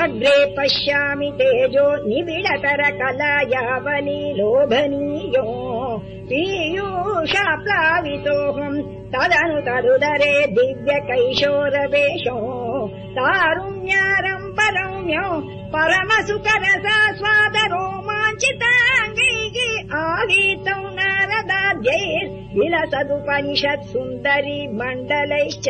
अग्रे पश्यामि तेजो निबिडतर कला लोभनीयो। पीयूषा प्लावितोऽहम् तदनु तदुदरे दिव्य कैशोरवेशो तारुण्यारम् परम्यो परमसुकर स स्वाद रोमाञ्चिताङ्गैः नारदाद्यैर्विलसदुपनिषत् सुन्दरी मण्डलैश्च